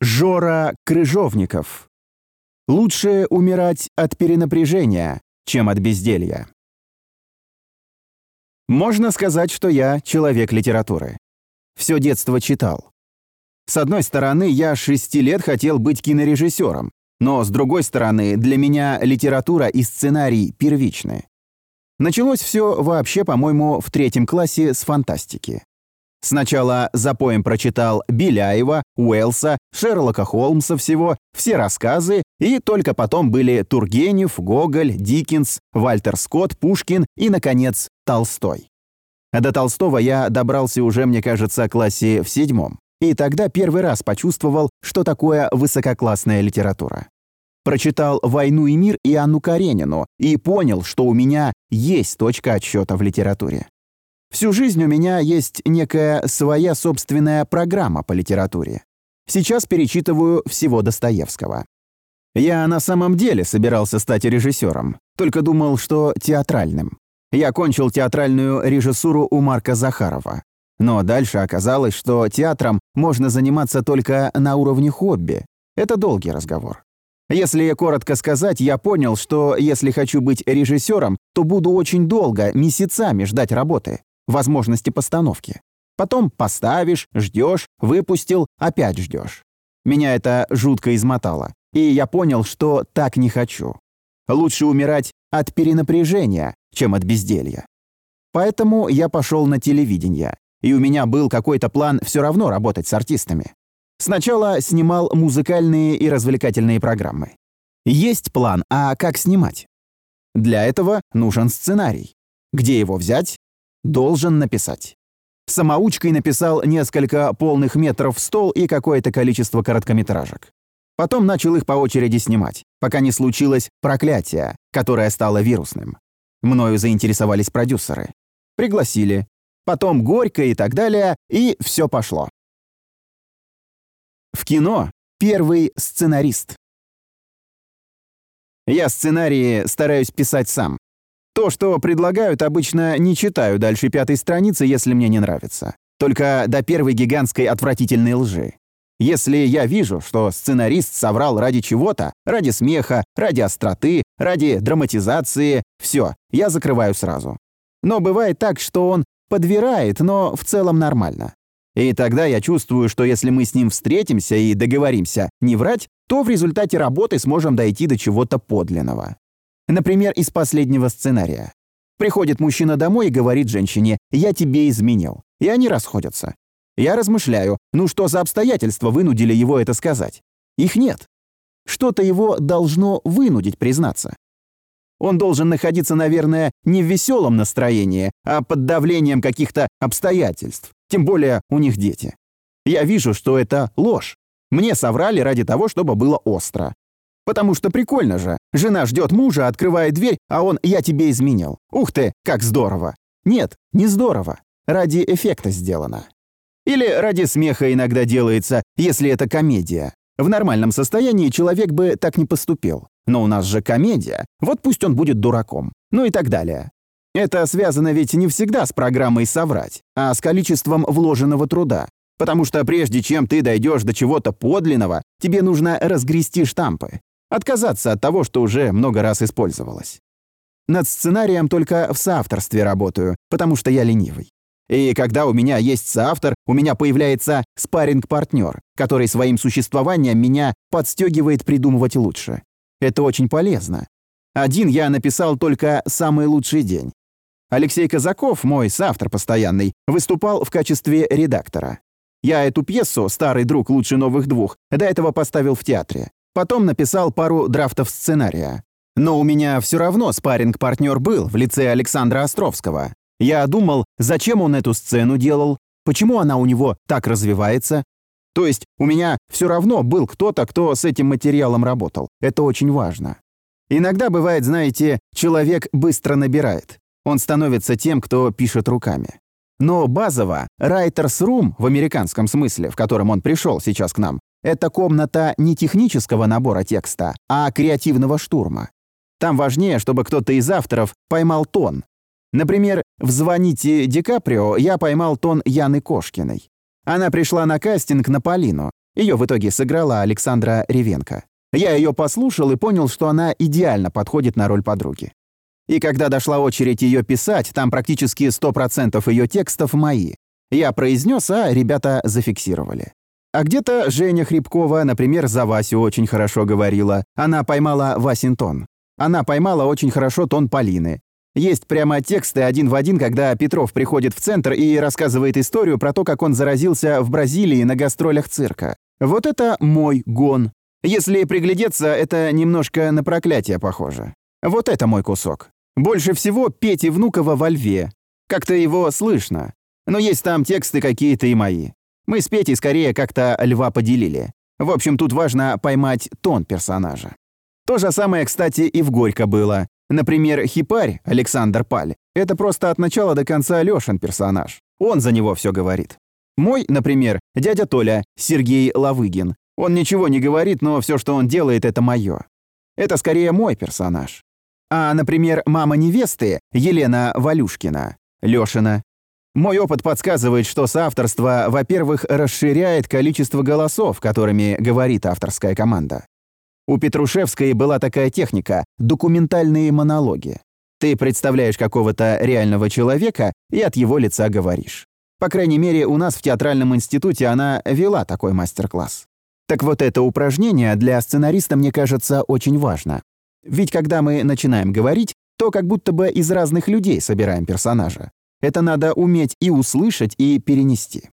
Жора Крыжовников. Лучше умирать от перенапряжения, чем от безделья. Можно сказать, что я человек литературы. Все детство читал. С одной стороны, я шести лет хотел быть кинорежиссером, но с другой стороны, для меня литература и сценарий первичны. Началось все вообще, по-моему, в третьем классе с фантастики. Сначала за поем прочитал Беляева, Уэлса, Шерлока Холмса всего, все рассказы, и только потом были Тургенев, Гоголь, Диккенс, Вальтер Скотт, Пушкин и, наконец, Толстой. До Толстого я добрался уже, мне кажется, классе в седьмом. И тогда первый раз почувствовал, что такое высококлассная литература. Прочитал «Войну и мир» и Анну Каренину и понял, что у меня есть точка отсчета в литературе. Всю жизнь у меня есть некая своя собственная программа по литературе. Сейчас перечитываю всего Достоевского. Я на самом деле собирался стать режиссером, только думал, что театральным. Я кончил театральную режиссуру у Марка Захарова. Но дальше оказалось, что театром можно заниматься только на уровне хобби. Это долгий разговор. Если коротко сказать, я понял, что если хочу быть режиссером, то буду очень долго, месяцами ждать работы возможности постановки. Потом поставишь, ждешь, выпустил, опять ждешь. Меня это жутко измотало, и я понял, что так не хочу. Лучше умирать от перенапряжения, чем от безделья. Поэтому я пошел на телевидение, и у меня был какой-то план все равно работать с артистами. Сначала снимал музыкальные и развлекательные программы. Есть план, а как снимать? Для этого нужен сценарий. Где его взять? Должен написать. Самоучкой написал несколько полных метров в стол и какое-то количество короткометражек. Потом начал их по очереди снимать, пока не случилось проклятие, которое стало вирусным. Мною заинтересовались продюсеры. Пригласили. Потом горько и так далее, и все пошло. В кино первый сценарист. Я сценарии стараюсь писать сам, то, что предлагают, обычно не читаю дальше пятой страницы, если мне не нравится. Только до первой гигантской отвратительной лжи. Если я вижу, что сценарист соврал ради чего-то, ради смеха, ради остроты, ради драматизации, все, я закрываю сразу. Но бывает так, что он подвирает, но в целом нормально. И тогда я чувствую, что если мы с ним встретимся и договоримся не врать, то в результате работы сможем дойти до чего-то подлинного. Например, из последнего сценария. Приходит мужчина домой и говорит женщине «я тебе изменил». И они расходятся. Я размышляю, ну что за обстоятельства вынудили его это сказать? Их нет. Что-то его должно вынудить признаться. Он должен находиться, наверное, не в веселом настроении, а под давлением каких-то обстоятельств. Тем более у них дети. Я вижу, что это ложь. Мне соврали ради того, чтобы было остро. Потому что прикольно же. Жена ждет мужа, открывает дверь, а он «я тебе изменил». Ух ты, как здорово. Нет, не здорово. Ради эффекта сделано. Или ради смеха иногда делается, если это комедия. В нормальном состоянии человек бы так не поступил. Но у нас же комедия, вот пусть он будет дураком. Ну и так далее. Это связано ведь не всегда с программой «соврать», а с количеством вложенного труда. Потому что прежде чем ты дойдешь до чего-то подлинного, тебе нужно разгрести штампы. Отказаться от того, что уже много раз использовалось. Над сценарием только в соавторстве работаю, потому что я ленивый. И когда у меня есть соавтор, у меня появляется спарринг-партнер, который своим существованием меня подстегивает придумывать лучше. Это очень полезно. Один я написал только «Самый лучший день». Алексей Казаков, мой соавтор постоянный, выступал в качестве редактора. Я эту пьесу «Старый друг лучше новых двух» до этого поставил в театре. Потом написал пару драфтов сценария. Но у меня все равно спарринг-партнер был в лице Александра Островского. Я думал, зачем он эту сцену делал, почему она у него так развивается. То есть у меня все равно был кто-то, кто с этим материалом работал. Это очень важно. Иногда бывает, знаете, человек быстро набирает. Он становится тем, кто пишет руками. Но базово Writer's Room в американском смысле, в котором он пришел сейчас к нам, это комната не технического набора текста, а креативного штурма. Там важнее, чтобы кто-то из авторов поймал тон. Например, в «Звоните Ди Каприо» я поймал тон Яны Кошкиной. Она пришла на кастинг на Полину, Ее в итоге сыграла Александра Ревенко. Я ее послушал и понял, что она идеально подходит на роль подруги. И когда дошла очередь ее писать, там практически 100% ее текстов мои. Я произнес, а ребята зафиксировали. А где-то Женя Хребкова, например, за Васю очень хорошо говорила. Она поймала Васин тон. Она поймала очень хорошо тон Полины. Есть прямо тексты один в один, когда Петров приходит в центр и рассказывает историю про то, как он заразился в Бразилии на гастролях цирка. Вот это мой гон. Если приглядеться, это немножко на проклятие похоже. Вот это мой кусок. Больше всего Пети Внукова во льве. Как-то его слышно. Но есть там тексты какие-то и мои. Мы с Петей скорее как-то льва поделили. В общем, тут важно поймать тон персонажа. То же самое, кстати, и в «Горько» было. Например, хипарь Александр Паль — это просто от начала до конца Лешин персонаж. Он за него все говорит. Мой, например, дядя Толя, Сергей Лавыгин. Он ничего не говорит, но все, что он делает, это мое. Это скорее мой персонаж. А, например, мама невесты, Елена Валюшкина, Лешина, мой опыт подсказывает, что соавторство, во-первых, расширяет количество голосов, которыми говорит авторская команда. У Петрушевской была такая техника — документальные монологи. Ты представляешь какого-то реального человека и от его лица говоришь. По крайней мере, у нас в театральном институте она вела такой мастер-класс. Так вот это упражнение для сценариста, мне кажется, очень важно. Ведь когда мы начинаем говорить, то как будто бы из разных людей собираем персонажа. Это надо уметь и услышать, и перенести.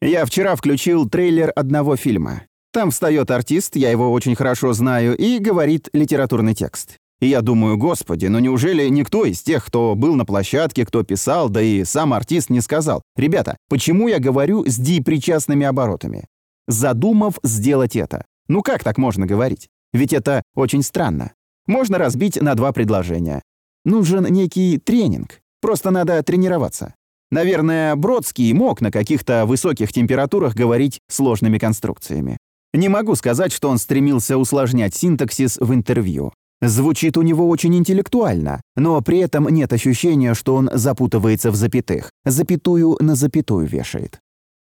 Я вчера включил трейлер одного фильма. Там встает артист, я его очень хорошо знаю, и говорит литературный текст. И я думаю, господи, ну неужели никто из тех, кто был на площадке, кто писал, да и сам артист не сказал, ребята, почему я говорю с ди-причастными оборотами? Задумав сделать это. Ну как так можно говорить? Ведь это очень странно. Можно разбить на два предложения. Нужен некий тренинг. Просто надо тренироваться. Наверное, Бродский мог на каких-то высоких температурах говорить сложными конструкциями. Не могу сказать, что он стремился усложнять синтаксис в интервью. Звучит у него очень интеллектуально, но при этом нет ощущения, что он запутывается в запятых, запятую на запятую вешает.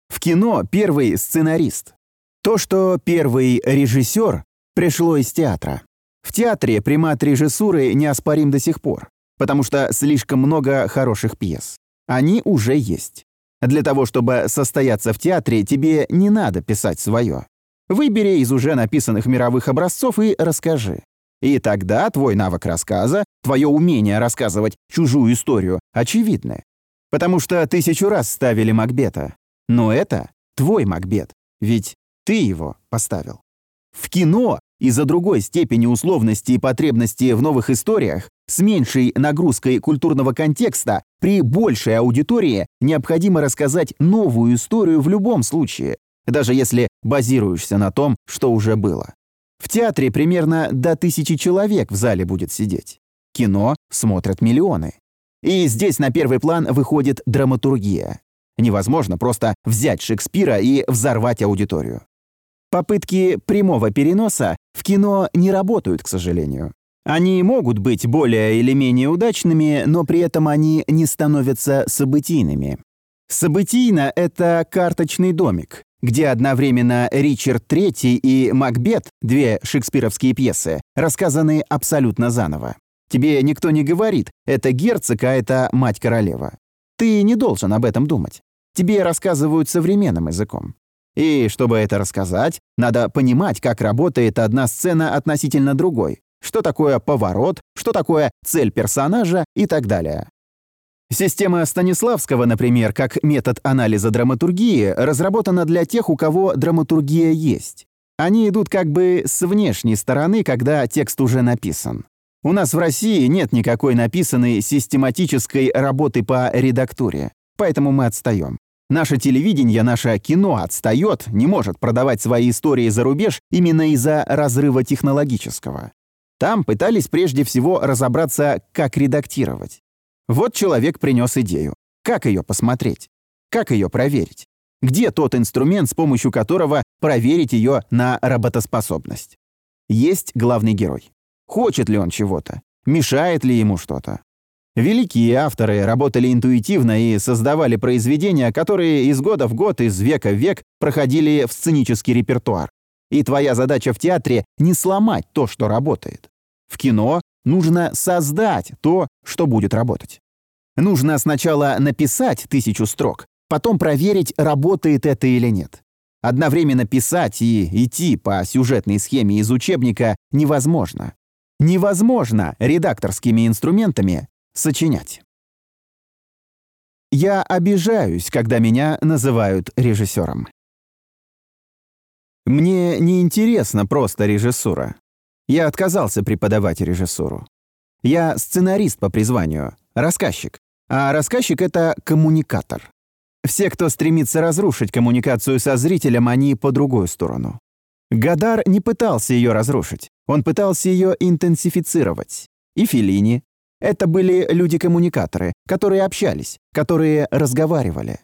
В кино первый сценарист. То, что первый режиссер, пришло из театра. В театре примат режиссуры неоспорим до сих пор потому что слишком много хороших пьес. Они уже есть. Для того, чтобы состояться в театре, тебе не надо писать свое. Выбери из уже написанных мировых образцов и расскажи. И тогда твой навык рассказа, твое умение рассказывать чужую историю очевидны. Потому что тысячу раз ставили Макбета. Но это твой Макбет, ведь ты его поставил. В кино из-за другой степени условности и потребности в новых историях, с меньшей нагрузкой культурного контекста, при большей аудитории необходимо рассказать новую историю в любом случае, даже если базируешься на том, что уже было. В театре примерно до тысячи человек в зале будет сидеть. Кино смотрят миллионы. И здесь на первый план выходит драматургия. Невозможно просто взять Шекспира и взорвать аудиторию. Попытки прямого переноса в кино не работают, к сожалению. Они могут быть более или менее удачными, но при этом они не становятся событийными. Событийно — это карточный домик, где одновременно Ричард III и Макбет, две шекспировские пьесы, рассказаны абсолютно заново. Тебе никто не говорит, это герцог, а это мать-королева. Ты не должен об этом думать. Тебе рассказывают современным языком. И чтобы это рассказать, надо понимать, как работает одна сцена относительно другой, что такое поворот, что такое цель персонажа и так далее. Система Станиславского, например, как метод анализа драматургии, разработана для тех, у кого драматургия есть. Они идут как бы с внешней стороны, когда текст уже написан. У нас в России нет никакой написанной систематической работы по редактуре, поэтому мы отстаем. Наше телевидение, наше кино отстает, не может продавать свои истории за рубеж именно из-за разрыва технологического. Там пытались прежде всего разобраться, как редактировать. Вот человек принес идею. Как ее посмотреть? Как ее проверить? Где тот инструмент, с помощью которого проверить ее на работоспособность? Есть главный герой. Хочет ли он чего-то? Мешает ли ему что-то? Великие авторы работали интуитивно и создавали произведения, которые из года в год, из века в век проходили в сценический репертуар. И твоя задача в театре — не сломать то, что работает. В кино нужно создать то, что будет работать. Нужно сначала написать тысячу строк, потом проверить, работает это или нет. Одновременно писать и идти по сюжетной схеме из учебника невозможно. Невозможно редакторскими инструментами сочинять. Я обижаюсь, когда меня называют режиссером. Мне не интересно просто режиссура. Я отказался преподавать режиссуру. Я сценарист по призванию, рассказчик. А рассказчик — это коммуникатор. Все, кто стремится разрушить коммуникацию со зрителем, они по другую сторону. Гадар не пытался ее разрушить, он пытался ее интенсифицировать. И Филини, это были люди-коммуникаторы, которые общались, которые разговаривали.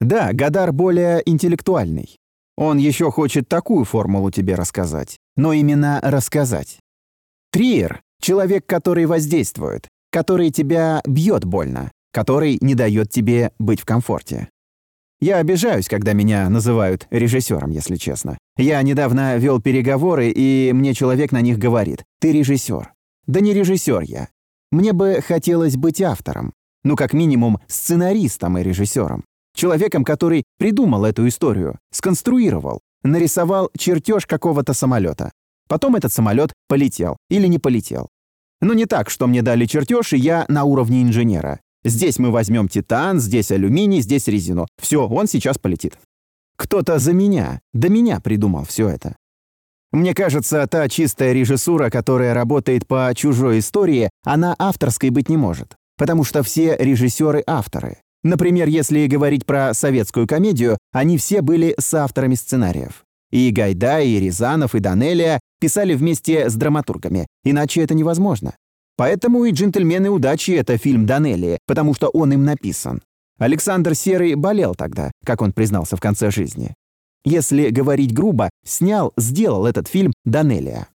Да, Гадар более интеллектуальный. Он еще хочет такую формулу тебе рассказать, но именно рассказать. Триер — человек, который воздействует, который тебя бьет больно, который не дает тебе быть в комфорте. Я обижаюсь, когда меня называют режиссером, если честно. Я недавно вел переговоры, и мне человек на них говорит, ты режиссер. Да не режиссер я. Мне бы хотелось быть автором. Ну, как минимум, сценаристом и режиссером. Человеком, который придумал эту историю, сконструировал, нарисовал чертеж какого-то самолета. Потом этот самолет полетел или не полетел. Но не так, что мне дали чертеж, и я на уровне инженера. Здесь мы возьмем титан, здесь алюминий, здесь резину. Все, он сейчас полетит. Кто-то за меня, до меня придумал все это. Мне кажется, та чистая режиссура, которая работает по чужой истории, она авторской быть не может, потому что все режиссеры — авторы. Например, если говорить про советскую комедию, они все были соавторами сценариев. И Гайдай, и Рязанов, и Данелия писали вместе с драматургами, иначе это невозможно. Поэтому и «Джентльмены удачи» — это фильм Данелии, потому что он им написан. Александр Серый болел тогда, как он признался в конце жизни. Если говорить грубо, снял, сделал этот фильм Данелия.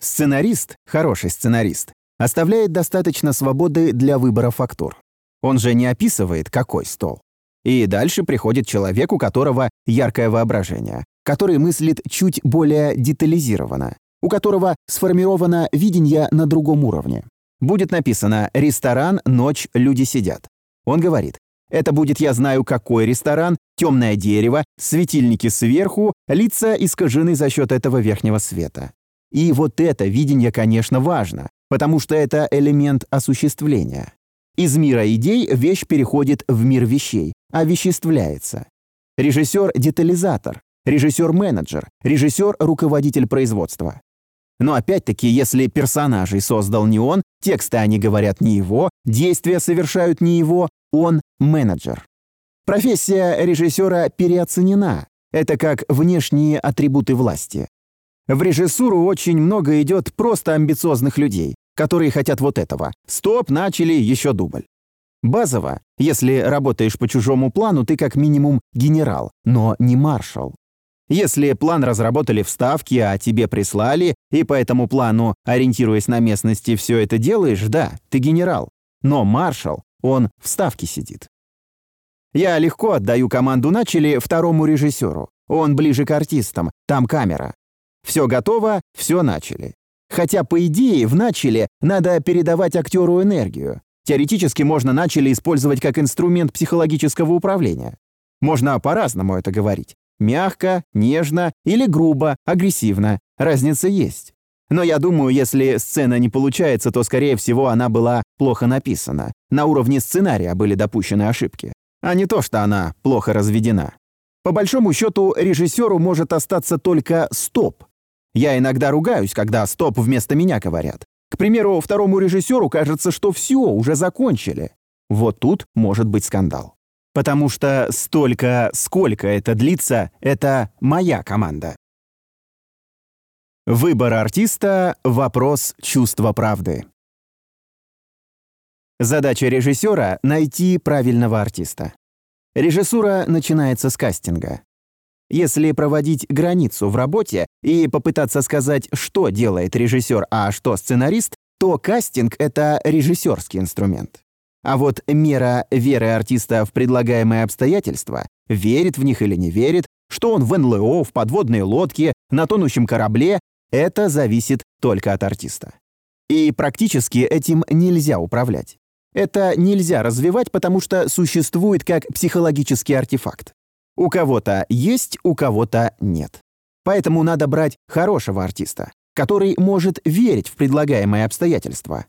Сценарист, хороший сценарист, оставляет достаточно свободы для выбора фактур. Он же не описывает, какой стол. И дальше приходит человек, у которого яркое воображение, который мыслит чуть более детализированно, у которого сформировано видение на другом уровне. Будет написано «Ресторан, ночь, люди сидят». Он говорит это будет «Я знаю, какой ресторан», «Темное дерево», «Светильники сверху», «Лица искажены за счет этого верхнего света». И вот это видение, конечно, важно, потому что это элемент осуществления. Из мира идей вещь переходит в мир вещей, овеществляется. Режиссер-детализатор, режиссер-менеджер, режиссер-руководитель производства. Но опять-таки, если персонажей создал не он, тексты они говорят не его, действия совершают не его, он менеджер. Профессия режиссера переоценена. Это как внешние атрибуты власти. В режиссуру очень много идет просто амбициозных людей, которые хотят вот этого. Стоп, начали, еще дубль. Базово, если работаешь по чужому плану, ты как минимум генерал, но не маршал. Если план разработали в Ставке, а тебе прислали, и по этому плану, ориентируясь на местности, все это делаешь, да, ты генерал. Но маршал, он в Ставке сидит. Я легко отдаю команду начали второму режиссеру. Он ближе к артистам, там камера. Все готово, все начали. Хотя, по идее, в начале надо передавать актеру энергию. Теоретически можно начали использовать как инструмент психологического управления. Можно по-разному это говорить. Мягко, нежно или грубо, агрессивно. Разница есть. Но я думаю, если сцена не получается, то, скорее всего, она была плохо написана. На уровне сценария были допущены ошибки. А не то, что она плохо разведена. По большому счету, режиссеру может остаться только «стоп». Я иногда ругаюсь, когда «стоп» вместо меня говорят. К примеру, второму режиссеру кажется, что все, уже закончили. Вот тут может быть скандал. Потому что столько, сколько это длится, это моя команда. Выбор артиста — вопрос чувства правды. Задача режиссера — найти правильного артиста. Режиссура начинается с кастинга. Если проводить границу в работе и попытаться сказать, что делает режиссер, а что сценарист, то кастинг — это режиссерский инструмент. А вот мера веры артиста в предлагаемые обстоятельства, верит в них или не верит, что он в НЛО, в подводной лодке, на тонущем корабле, это зависит только от артиста. И практически этим нельзя управлять. Это нельзя развивать, потому что существует как психологический артефакт. У кого-то есть, у кого-то нет. Поэтому надо брать хорошего артиста, который может верить в предлагаемые обстоятельства.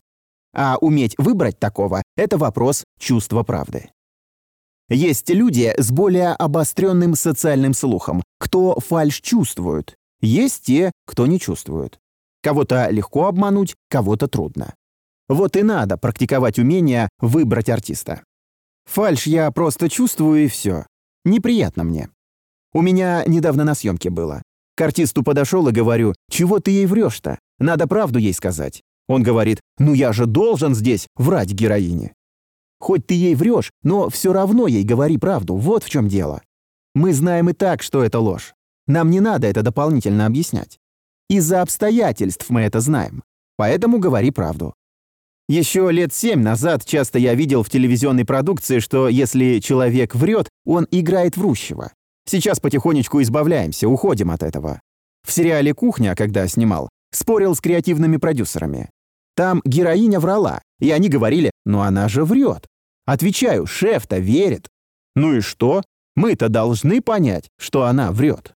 А уметь выбрать такого — это вопрос чувства правды. Есть люди с более обостренным социальным слухом, кто фальш чувствует. Есть те, кто не чувствует. Кого-то легко обмануть, кого-то трудно. Вот и надо практиковать умение выбрать артиста. Фальш я просто чувствую и все. Неприятно мне. У меня недавно на съемке было. К артисту подошел и говорю, чего ты ей врешь-то? Надо правду ей сказать. Он говорит, ну я же должен здесь врать героине. Хоть ты ей врешь, но все равно ей говори правду, вот в чем дело. Мы знаем и так, что это ложь. Нам не надо это дополнительно объяснять. Из-за обстоятельств мы это знаем. Поэтому говори правду. Еще лет семь назад часто я видел в телевизионной продукции, что если человек врет, он играет врущего. Сейчас потихонечку избавляемся, уходим от этого. В сериале «Кухня», когда снимал, спорил с креативными продюсерами. Там героиня врала, и они говорили, ну она же врет. Отвечаю, шеф-то верит. Ну и что? Мы-то должны понять, что она врет.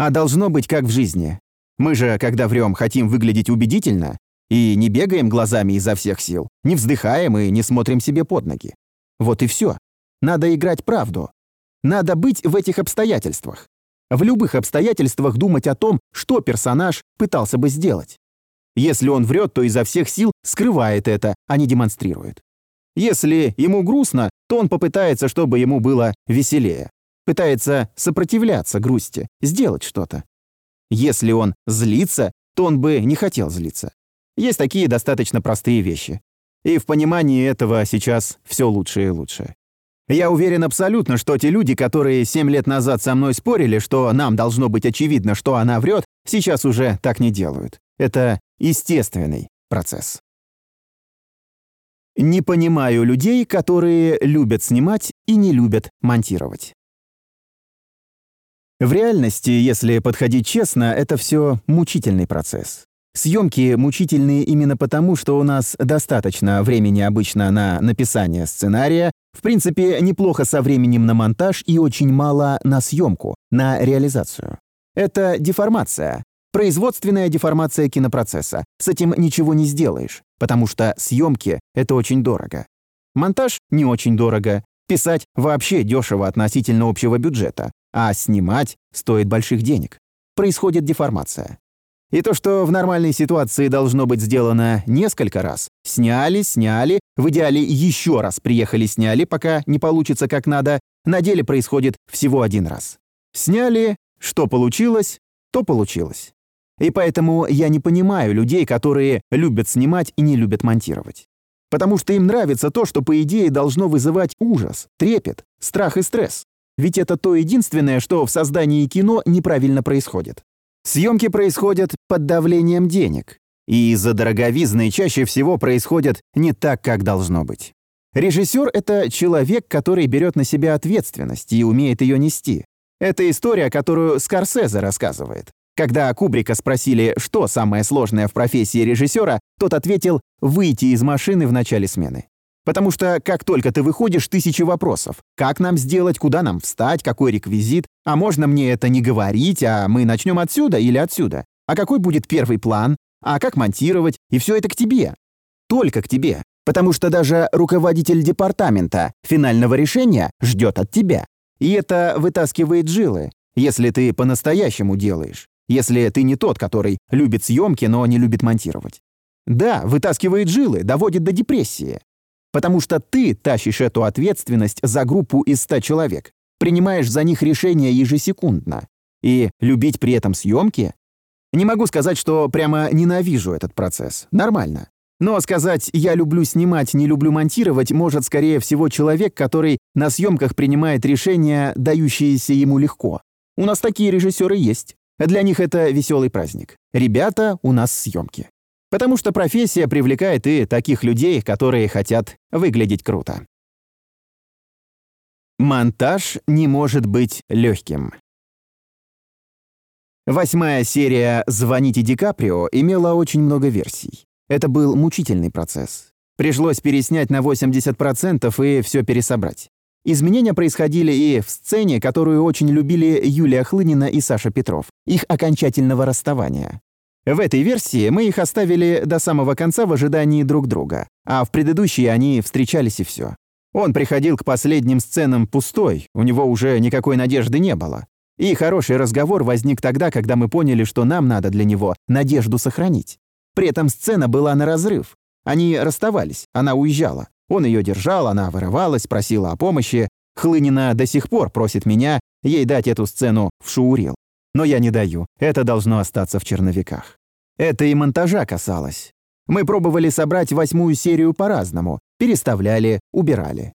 А должно быть как в жизни. Мы же, когда врем, хотим выглядеть убедительно, и не бегаем глазами изо всех сил, не вздыхаем и не смотрим себе под ноги. Вот и все. Надо играть правду. Надо быть в этих обстоятельствах. В любых обстоятельствах думать о том, что персонаж пытался бы сделать. Если он врет, то изо всех сил скрывает это, а не демонстрирует. Если ему грустно, то он попытается, чтобы ему было веселее. Пытается сопротивляться грусти, сделать что-то. Если он злится, то он бы не хотел злиться. Есть такие достаточно простые вещи. И в понимании этого сейчас все лучше и лучше. Я уверен абсолютно, что те люди, которые 7 лет назад со мной спорили, что нам должно быть очевидно, что она врет, сейчас уже так не делают. Это естественный процесс. Не понимаю людей, которые любят снимать и не любят монтировать. В реальности, если подходить честно, это все мучительный процесс. Съемки мучительные именно потому, что у нас достаточно времени обычно на написание сценария, в принципе, неплохо со временем на монтаж и очень мало на съемку, на реализацию. Это деформация, Производственная деформация кинопроцесса. С этим ничего не сделаешь, потому что съемки — это очень дорого. Монтаж — не очень дорого. Писать вообще дешево относительно общего бюджета. А снимать стоит больших денег. Происходит деформация. И то, что в нормальной ситуации должно быть сделано несколько раз, сняли, сняли, в идеале еще раз приехали, сняли, пока не получится как надо, на деле происходит всего один раз. Сняли, что получилось, то получилось. И поэтому я не понимаю людей, которые любят снимать и не любят монтировать. Потому что им нравится то, что, по идее, должно вызывать ужас, трепет, страх и стресс. Ведь это то единственное, что в создании кино неправильно происходит. Съемки происходят под давлением денег. И из-за дороговизны чаще всего происходят не так, как должно быть. Режиссер — это человек, который берет на себя ответственность и умеет ее нести. Это история, которую Скорсезе рассказывает. Когда Кубрика спросили, что самое сложное в профессии режиссера, тот ответил «выйти из машины в начале смены». Потому что как только ты выходишь, тысячи вопросов. Как нам сделать, куда нам встать, какой реквизит? А можно мне это не говорить, а мы начнем отсюда или отсюда? А какой будет первый план? А как монтировать? И все это к тебе. Только к тебе. Потому что даже руководитель департамента финального решения ждет от тебя. И это вытаскивает жилы, если ты по-настоящему делаешь если ты не тот, который любит съемки, но не любит монтировать. Да, вытаскивает жилы, доводит до депрессии. Потому что ты тащишь эту ответственность за группу из 100 человек, принимаешь за них решения ежесекундно. И любить при этом съемки? Не могу сказать, что прямо ненавижу этот процесс. Нормально. Но сказать «я люблю снимать, не люблю монтировать» может, скорее всего, человек, который на съемках принимает решения, дающиеся ему легко. У нас такие режиссеры есть. Для них это веселый праздник. Ребята, у нас съемки. Потому что профессия привлекает и таких людей, которые хотят выглядеть круто. Монтаж не может быть легким. Восьмая серия «Звоните Ди Каприо» имела очень много версий. Это был мучительный процесс. Пришлось переснять на 80% и все пересобрать. Изменения происходили и в сцене, которую очень любили Юлия Хлынина и Саша Петров, их окончательного расставания. В этой версии мы их оставили до самого конца в ожидании друг друга, а в предыдущей они встречались и все. Он приходил к последним сценам пустой, у него уже никакой надежды не было. И хороший разговор возник тогда, когда мы поняли, что нам надо для него надежду сохранить. При этом сцена была на разрыв. Они расставались, она уезжала. Он ее держал, она вырывалась, просила о помощи. Хлынина до сих пор просит меня ей дать эту сцену в шоурил. Но я не даю, это должно остаться в черновиках. Это и монтажа касалось. Мы пробовали собрать восьмую серию по-разному, переставляли, убирали.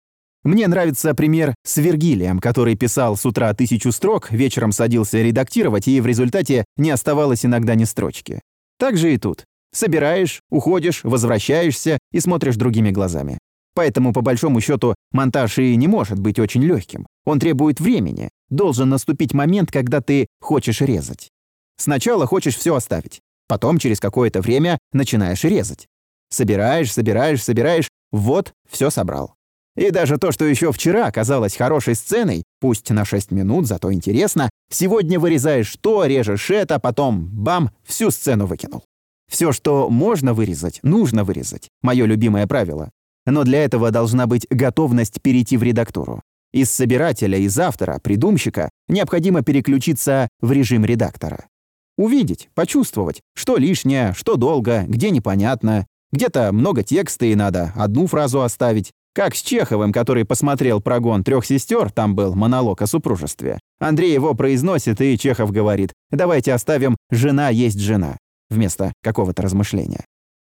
Мне нравится пример с Вергилием, который писал с утра тысячу строк, вечером садился редактировать, и в результате не оставалось иногда ни строчки. Так же и тут. Собираешь, уходишь, возвращаешься и смотришь другими глазами. Поэтому, по большому счету, монтаж и не может быть очень легким. Он требует времени. Должен наступить момент, когда ты хочешь резать. Сначала хочешь все оставить. Потом, через какое-то время, начинаешь резать. Собираешь, собираешь, собираешь. Вот, все собрал. И даже то, что еще вчера казалось хорошей сценой, пусть на 6 минут, зато интересно, сегодня вырезаешь то, режешь это, потом, бам, всю сцену выкинул. Все, что можно вырезать, нужно вырезать. Мое любимое правило. Но для этого должна быть готовность перейти в редактуру. Из собирателя, из автора, придумщика необходимо переключиться в режим редактора. Увидеть, почувствовать, что лишнее, что долго, где непонятно. Где-то много текста и надо одну фразу оставить. Как с Чеховым, который посмотрел прогон трех сестер, там был монолог о супружестве. Андрей его произносит, и Чехов говорит, давайте оставим «жена есть жена» вместо какого-то размышления.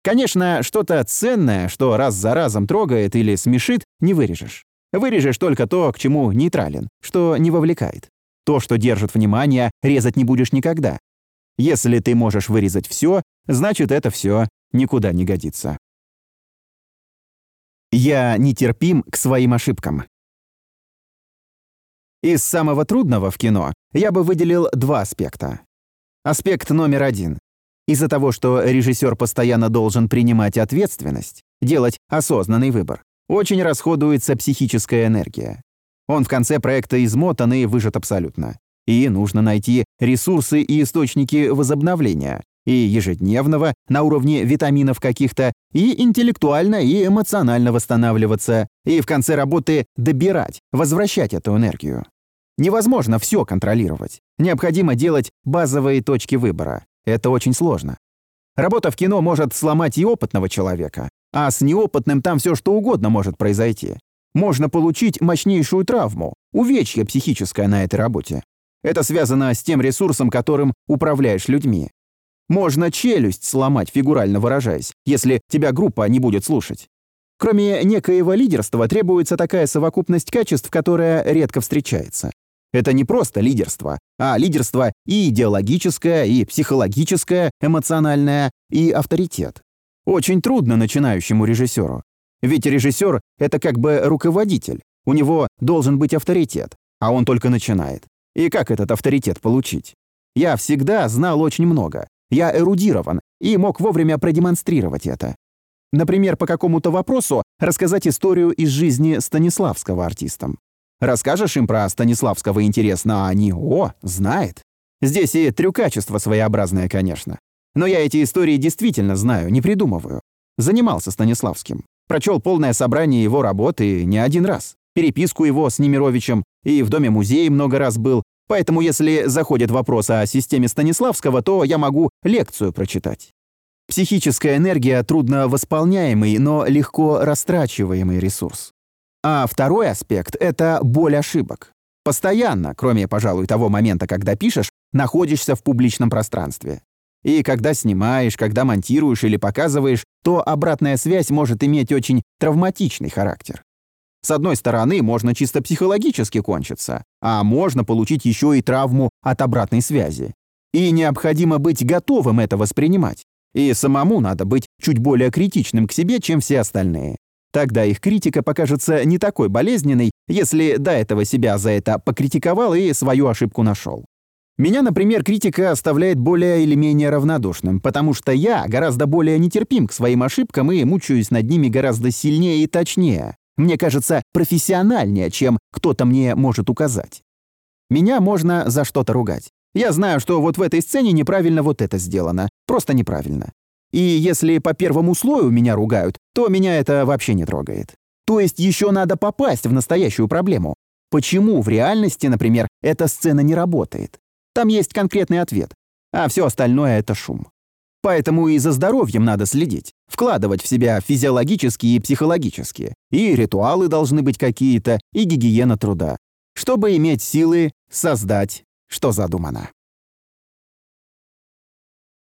Конечно, что-то ценное, что раз за разом трогает или смешит, не вырежешь. Вырежешь только то, к чему нейтрален, что не вовлекает. То, что держит внимание, резать не будешь никогда. Если ты можешь вырезать все, значит это все никуда не годится. Я нетерпим к своим ошибкам. Из самого трудного в кино я бы выделил два аспекта. Аспект номер один из-за того, что режиссер постоянно должен принимать ответственность, делать осознанный выбор, очень расходуется психическая энергия. Он в конце проекта измотан и выжат абсолютно. И нужно найти ресурсы и источники возобновления, и ежедневного, на уровне витаминов каких-то, и интеллектуально, и эмоционально восстанавливаться, и в конце работы добирать, возвращать эту энергию. Невозможно все контролировать. Необходимо делать базовые точки выбора. Это очень сложно. Работа в кино может сломать и опытного человека, а с неопытным там все что угодно может произойти. Можно получить мощнейшую травму, увечье психическое на этой работе. Это связано с тем ресурсом, которым управляешь людьми. Можно челюсть сломать, фигурально выражаясь, если тебя группа не будет слушать. Кроме некоего лидерства требуется такая совокупность качеств, которая редко встречается. Это не просто лидерство, а лидерство и идеологическое, и психологическое, эмоциональное, и авторитет. Очень трудно начинающему режиссеру. Ведь режиссер — это как бы руководитель. У него должен быть авторитет, а он только начинает. И как этот авторитет получить? Я всегда знал очень много. Я эрудирован и мог вовремя продемонстрировать это. Например, по какому-то вопросу рассказать историю из жизни Станиславского артистам. Расскажешь им про Станиславского интересно, а они «О, знает». Здесь и трюкачество своеобразное, конечно. Но я эти истории действительно знаю, не придумываю. Занимался Станиславским. Прочел полное собрание его работы не один раз. Переписку его с Немировичем и в доме музея много раз был. Поэтому если заходит вопрос о системе Станиславского, то я могу лекцию прочитать. Психическая энергия — трудно восполняемый, но легко растрачиваемый ресурс. А второй аспект — это боль ошибок. Постоянно, кроме, пожалуй, того момента, когда пишешь, находишься в публичном пространстве. И когда снимаешь, когда монтируешь или показываешь, то обратная связь может иметь очень травматичный характер. С одной стороны, можно чисто психологически кончиться, а можно получить еще и травму от обратной связи. И необходимо быть готовым это воспринимать. И самому надо быть чуть более критичным к себе, чем все остальные. Тогда их критика покажется не такой болезненной, если до этого себя за это покритиковал и свою ошибку нашел. Меня, например, критика оставляет более или менее равнодушным, потому что я гораздо более нетерпим к своим ошибкам и мучаюсь над ними гораздо сильнее и точнее. Мне кажется, профессиональнее, чем кто-то мне может указать. Меня можно за что-то ругать. Я знаю, что вот в этой сцене неправильно вот это сделано. Просто неправильно. И если по первому слою меня ругают, то меня это вообще не трогает. То есть еще надо попасть в настоящую проблему. Почему в реальности, например, эта сцена не работает? Там есть конкретный ответ, а все остальное — это шум. Поэтому и за здоровьем надо следить, вкладывать в себя физиологические и психологические. И ритуалы должны быть какие-то, и гигиена труда, чтобы иметь силы создать, что задумано.